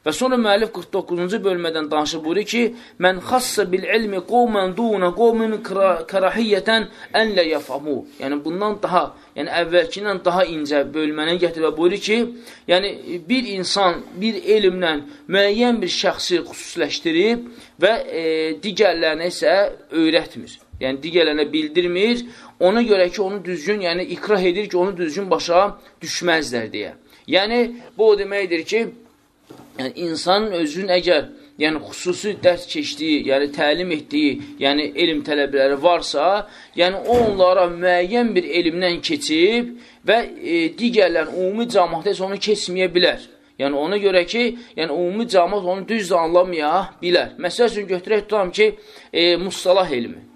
Və sonra müəllif 49-cu bölmədən danışır buyurur ki, mən xassa bil ilmi qovmən duna qovmin karahiyyətən ənlə yəfamu. Yəni, bundan daha, yəni əvvəlkindən daha incə bölmənə gətir və buyurur ki, yəni bir insan bir elmlə müəyyən bir şəxsi xüsusiləşdirib və e, digərlərinə isə öyrətmir. Yəni, digərlərinə bildirmir, ona görə ki, onu düzgün, yəni ikrah edir ki, onu düzgün başa düşməzlər deyə. Yəni, bu o deməkdir ki, Yəni, insanın özünün əgər yəni xüsusi dərs keçdiyi, yəni təlim etdiyi, yəni elm tələbələri varsa, yəni o onlara müəyyən bir elmdən keçib və e, digərlərin ümumi cəmaatda isə onu keçməyə bilər. Yəni ona görə ki, yəni ümumi cəmaat onu düz anlamaya bilər. Məsəl üçün götürək tutam ki, e, mustalah elmi.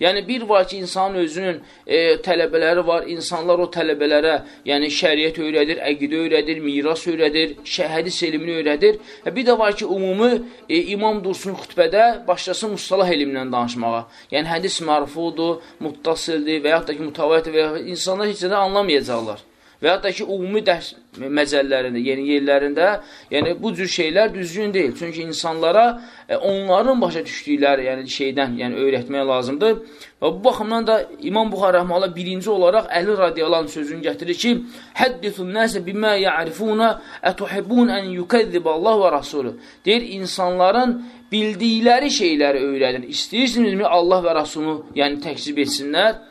Yəni, bir var ki, insanın özünün e, tələbələri var, insanlar o tələbələrə, yəni şəriət öyrədir, əqidə öyrədir, miras öyrədir, hədis elmini öyrədir. Və bir də var ki, ümumi e, imam dursun xütbədə başlasın mustalah elmindən danışmağa. Yəni, hədis mərfudur, muttasildir və yaxud da ki, mutavayətdir və yaxud insanlar heç də anlamayacaqlar və yaxud da ki, ümumi dərs məcəllərində, yeni yerlərində, yəni bu cür şeylər düzgün deyil. Çünki insanlara e, onların başa düşdükləri yəni, şeydən yəni, öyrətmək lazımdır. Və bu baxımdan da İmam Buxar Rəhmələ birinci olaraq Əli radiyalan sözünü gətirir ki, Həddithun nəsə bimə ya'rifuna ətuhibbun ən yukəzzib Allah və Rasulü. Deyir, insanların bildikləri şeyləri öyrədin. İstəyirsinizmi Allah və Rasulunu yəni, təkzib etsinlər?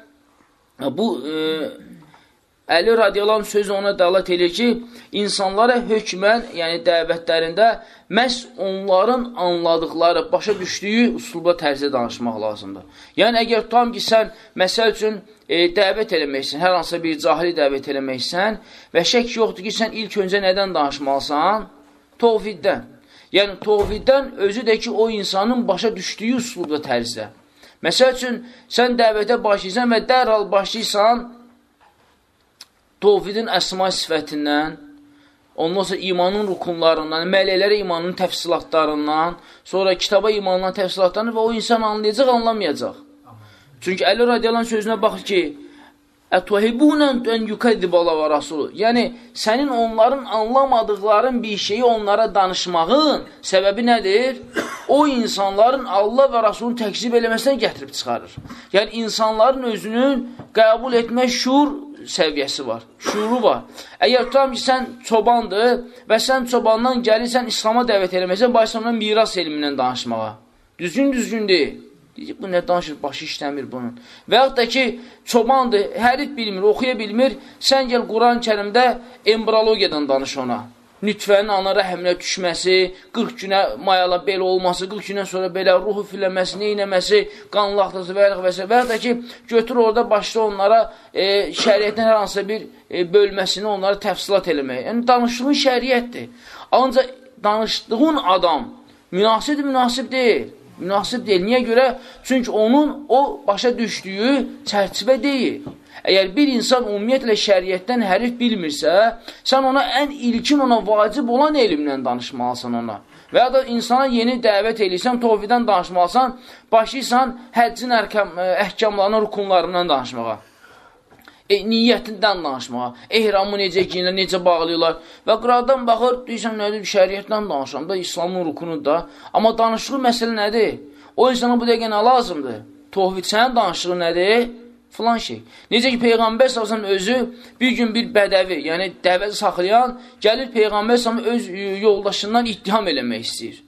Bu, e, Əli radiyalan sözü ona dalat edir ki, insanlara hökmən, yəni dəvətlərində məhz onların anladıqları, başa düşdüyü usulba tərzdə danışmaq lazımdır. Yəni, əgər tam ki, sən məsəl üçün e, dəvət eləməksən, hər hansısa bir cahili dəvət eləməksən və şək yoxdur ki, sən ilk öncə nədən danışmalısan? Tovhiddən. Yəni, tovhiddən özü də ki, o insanın başa düşdüyü usulda tərzdə. Məsəl üçün, sən dəvətə başlayırsan və dərhal başlayırsan, Tovhidin əsma sifətindən, ondan sonra imanın rukunlarından, mələklərə imanın təfsilatlarından, sonra kitaba imanın təfsilatlarından və o insan anlayacaq, anlamayacaq. Çünki Əli radiyalan sözünə baxır ki, Ətəhibunən ən yukəddib Allah və Rasulü. Yəni, sənin onların anlamadıqların bir şeyi onlara danışmağın səbəbi nədir? O insanların Allah və Rasulun təksib eləməsindən gətirib çıxarır. Yəni, insanların özünün qəbul etmə şur səviyyəsi var, şuuru var. Əgər tutam ki, sən çobandır və sən çobandan gəlirsən İslama dəvət eləməksən, başlanan miras elmindən danışmağa. Düzgün-düzgün deyil. Deyəcək, bu nə danışır, başı işləmir bunun. Və yaxud da ki, çobandır, hərif bilmir, oxuya bilmir, sən gəl Quran-ı kərimdə embriologiyadan danış ona nütfənin ana rəhəminə düşməsi, 40 günə mayala belə olması, 40 gündən sonra belə ruhu filəməsi, neynəməsi, qanlı axtası və və s. Və ya da ki, götür orada başla onlara e, şəriyyətin hər hansısa bir e, bölməsini onlara təfsilat eləmək. Yəni, danışdığın şəriyyətdir. Ancaq danışdığın adam münasib münasib deyil. Münasib deyil. Niyə görə? Çünki onun o başa düşdüyü çərçivə deyil. Əgər bir insan ümumiyyətlə şəriətdən hərif bilmirsə, sən ona ən ilkin ona vacib olan elmlə danışmalısan ona. Və ya da insana yeni dəvət eləyirsən, tovfidən danışmalısan, başlayırsan həccin ərkəm, e, əhkamlarının rukunlarından danışmağa. E, niyyətindən danışmağa, ehramı necə giyinirlər, necə bağlayırlar və qıradan baxır, deyirsən, nədir, şəriətdən danışıram da, İslamın rukunu da, amma danışığı məsələ nədir? O insana bu dəqiqə nə lazımdır? Tovhid sənin danışığı nədir? Filan şey. Necə ki, Peyğəmbər s.ə.v özü bir gün bir bədəvi, yəni dəvəzi saxlayan, gəlir Peyğəmbər s.ə.v öz e, yoldaşından ittiham eləmək istəyir.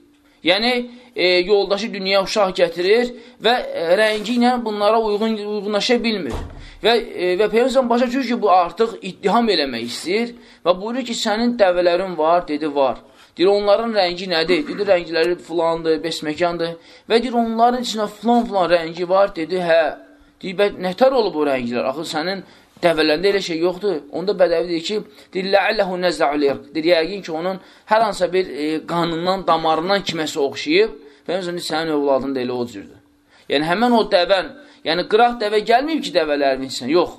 Yəni, e, yoldaşı dünyaya uşaq gətirir və e, rəngi ilə bunlara uyğun, uyğunlaşa bilmir. Və, e, və Peyğəmbər başa düşür ki, bu artıq ittiham eləmək istəyir və buyurur ki, sənin dəvələrin var, dedi, var. Deyir, onların rəngi nədir? Dedi, rəngləri filandır, besməkandır. Və deyir, onların içində filan-filan rəngi var, dedi, hə. Deyir, bə, nətər olub o rənglər? Axı sənin dəvələndə elə şey yoxdur. Onda bədəvi deyir ki, deyir, ləəlləhu nəzəuliq. Deyir, yəqin ki, onun hər hansısa bir e, qanından, damarından kiməsə oxşayıb. Peyğəmbər sənin övladın da elə o cürdür. Yəni, həmən o dəvən, yəni qıraq dəvə gəlməyib ki, dəvələrin insan, yox.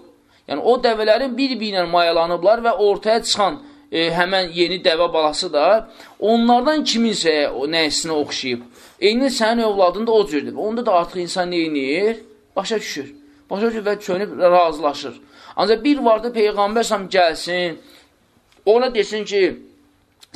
Yəni, o dəvələrin bir-birinə mayalanıblar və ortaya çıxan e, həmən yeni dəvə balası da onlardan kiminsə o nəyisinə oxşayıb. Eyni sənin övladın da o cürdür. Onda da artıq insan neyinir? Başa düşür. Başa düşür və çönüb razılaşır. Ancaq bir vardı Peyğəmbər səhəm gəlsin, ona desin ki,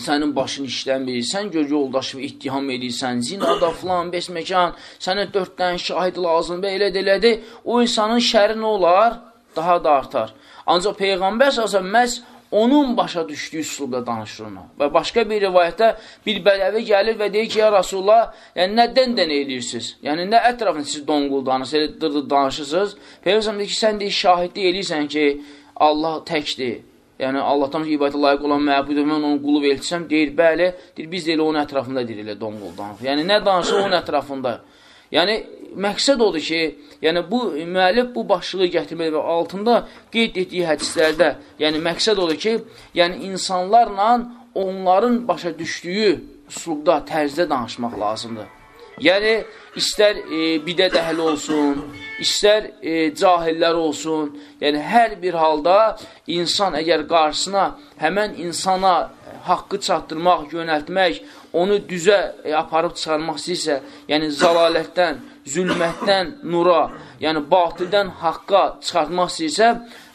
sənin başın işləmir, sən gör yoldaşını ittiham edirsən, zinada filan, beş məkan, sənə dörd dənə şahid lazım, belə elədi, o insanın şəri nə olar? Daha da artar. Ancaq Peyğəmbər əsasən məhz onun başa düşdüyü üslubda danışır ona. Və başqa bir rivayətdə bir bədəvi gəlir və deyir ki, ya Rasulullah, yəni nədən dənə eləyirsiniz? Yəni nə ətrafında siz donqul danışırsınız, dırdır danışırsınız? Peyğəmbər deyir ki, sən deyir, şahidlik eləyirsən ki, Allah təkdir. Yəni Allahdan ibadətə layiq olan məbudur, mən onun qulub elçisəm, deyir, bəli, deyir, biz də elə onun ətrafında deyir, elə donqul danışır. Yəni nə danışır onun ətrafında? Yəni məqsəd odur ki, yəni bu müəllif bu başlığı gətirməli və altında qeyd etdiyi hədislərdə, yəni məqsəd odur ki, yəni insanlarla onların başa düşdüyü üslubda, tərzdə danışmaq lazımdır. Yəni, istər e, bidət əhli olsun, istər e, cahillər olsun, yəni hər bir halda insan əgər qarşısına həmən insana haqqı çatdırmaq, yönəltmək, onu düzə e, aparıb çıxarmaq istəyirsə, yəni zalalətdən, zülmətdən nura, yəni batildən haqqa çıxartmaq istəyirsə,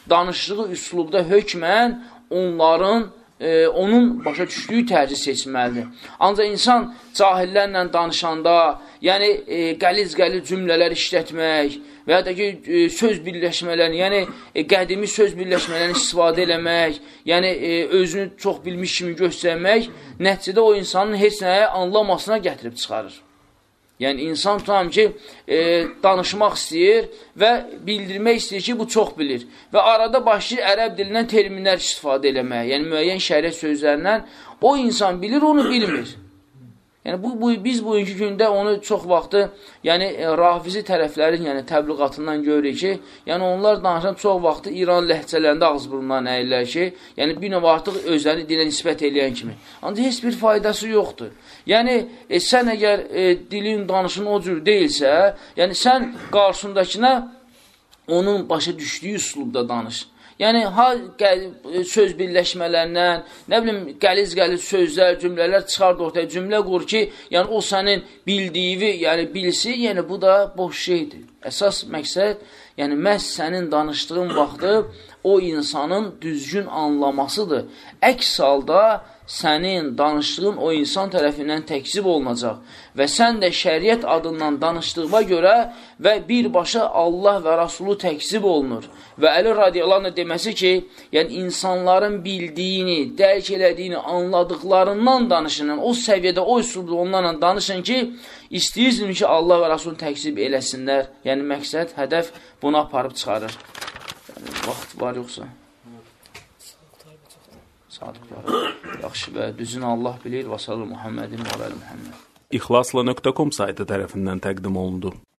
danışdığı üslubda hökmən onların e, onun başa düşdüyü tərcih seçməlidir. Ancaq insan cahillərlə danışanda, yəni e, qəliz-qəliz cümlələr işlətmək və ya da ki, e, söz birləşmələrini, yəni e, qədimi söz birləşmələrini istifadə eləmək, yəni e, özünü çox bilmiş kimi göstərmək, nəticədə o insanın heç nəyə anlamasına gətirib çıxarır. Yəni, insan tutam ki, e, danışmaq istəyir və bildirmək istəyir ki, bu çox bilir. Və arada başlayır ərəb dilindən terminlər istifadə eləməyə, yəni müəyyən şəriət sözlərindən o insan bilir, onu bilmir. Yəni bu, bu biz bugünkü gündə onu çox vaxtı, yəni e, rafizi tərəflərin, yəni təbliğatından görürük ki, yəni onlar danışan çox vaxtı İran ləhcələrində ağız burundan əyirlər ki, yəni bir növ artıq özlərini dilə nisbət eləyən kimi. Ancaq heç bir faydası yoxdur. Yəni e, sən əgər e, dilin, danışın o cür deyilsə, yəni sən qarşındakına onun başa düşdüyü üslubda danış. Yəni, ha söz birləşmələrindən, nə bilim, qəliz-qəliz sözlər, cümlələr çıxard ortaya, cümlə qur ki, yəni o sənin bildiyi, yəni bilsi, yəni bu da boş şeydir. Əsas məqsəd, yəni məhz sənin danışdığın vaxtı o insanın düzgün anlamasıdır. Əks halda sənin danışdığın o insan tərəfindən təkzib olunacaq və sən də şəriət adından danışdığına görə və birbaşa Allah və Rasulü təkzib olunur. Və Əli radiyallahu deməsi ki, yəni insanların bildiyini, dərk elədiyini, anladıqlarından danışın, o səviyyədə, o üsulda onlarla danışın ki, istəyirsiniz ki, Allah və Rasulü təkzib eləsinlər. Yəni məqsəd, hədəf bunu aparıb çıxarır. Yəni, vaxt var yoxsa? Sadıqlar. Yaxşı və düzün Allah bilir. Və sallallahu Muhammedin və aləl Muhammed. İxlasla.com saytı tərəfindən təqdim olundu.